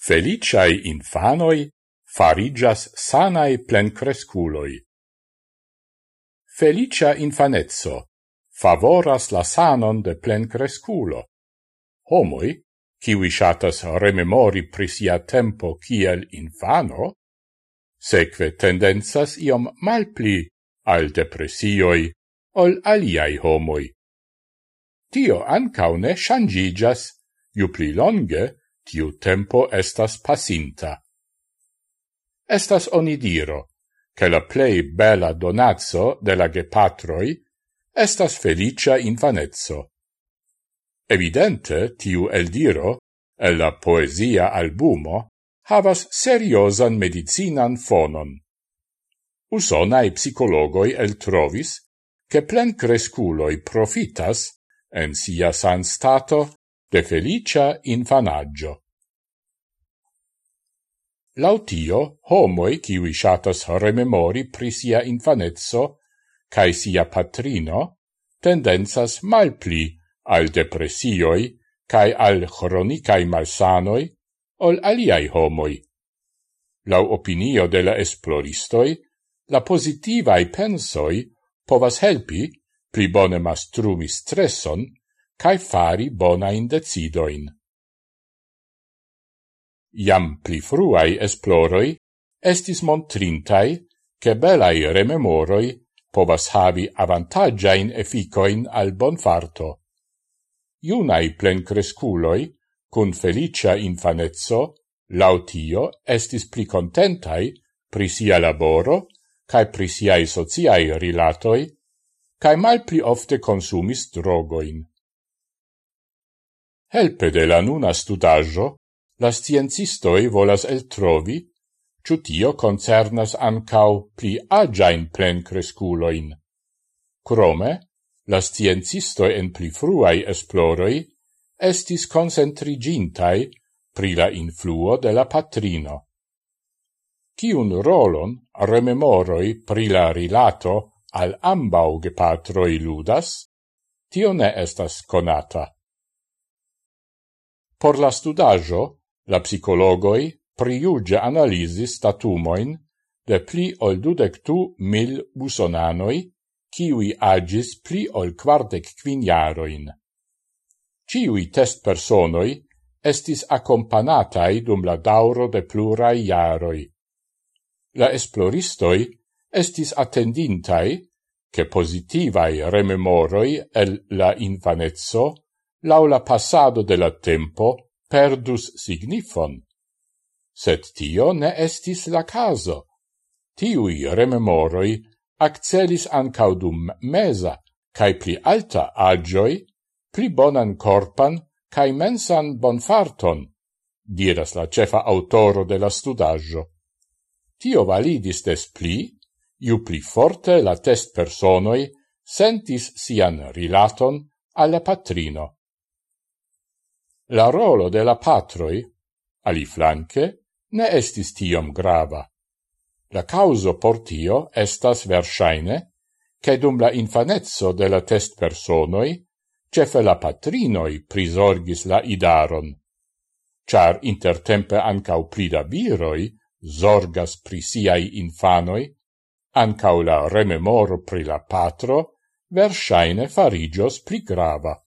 Feliciai infanoi farigias sanai plencresculoi. Felicia infanezzo favoras la sanon de plencresculo. Homoi, kiwi shatas rememori prisia tempo kiel infano, seque tendenzas iom malpli al depressioi ol aliai homoi. Tio ancaune shangigas, ju pli longe tiu tempo estas pasinta. Estas onidiro, che la plei bela donazzo de la gepatroi estas felicia infanezzo. Evidente, tiu el diro, el la poesia albumo, havas seriosan medicinan fonon. Usonae psicologoi el trovis, che plen cresculoi profitas, en sia san stato, de felicia infanaggio. Lautio, homoi kiwi shatas rememori pri sia infanezzo cae sia patrino, tendensas malpli al depressioi cae al chronicae malsanoi ol aliai homoi. Lau opinio de la esploristoi, la positivae pensoi povas helpi pli bone mastrumi stresson cae fari bona indecidoin. Iam pli fruai esploroi estis montrintai che belai rememoroi povas havi avantagiain efficoin al bonfarto. Iunai plencresculoi, cun felicia infanezzo, lautio estis pli contentai pri sia laboro cae pri siai sociai rilatoi, cae mal pli ofte consumis drogoin. Helpe de la nuna studaggio, la sciencistoi volas eltrovi, ciu tio concernas ancau pli agiain plencresculoin. Crome, la sciencistoi en pli fruai esploroi estis concentrigintai pri la influo de la patrino. Ciun rolon rememoroi pri la rilato al ambau gepatroi ludas, tio ne estas conata. Por la studajo, la psicologoi priuge analisis statumoin de pli ol dudectu mil busonanoi, kiui agis pli ol quardec quiniaroin. Ciui test personoi estis accompanatai dum la dauro de plurai iaroi. La esploristoi estis attendintai che positivai rememoroi el la infanezzo laula passado de la tempo perdus signifon. Sed tio ne estis la caso. Tiui rememoroi accelis ancaudum mesa, cae pli alta agioi, pli bonan corpan, cae mensan bonfarton, diras la cefa autoro de la studaggio. Tio validis des pli, iu pli forte la test personoi sentis sian rilaton alla patrino la rolo de la patroi, ali flanque, ne estis tiom grava. La causo por tio estas versaine, che dum la infanezzo de la test personoi, cefe la patrinoi prisorgis la idaron, char intertempe ancau prida viroi zorgas pri siai infanoi, ancau la rememoro pri la patro, versaine farigios pli grava.